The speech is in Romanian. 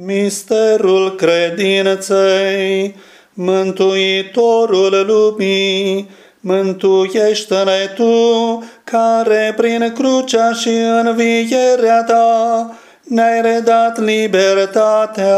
Misterul credinței, Mântuitorul lumii, mântuiește-ne Tu, care prin crucea și învierea Ta ne-ai redat libertatea.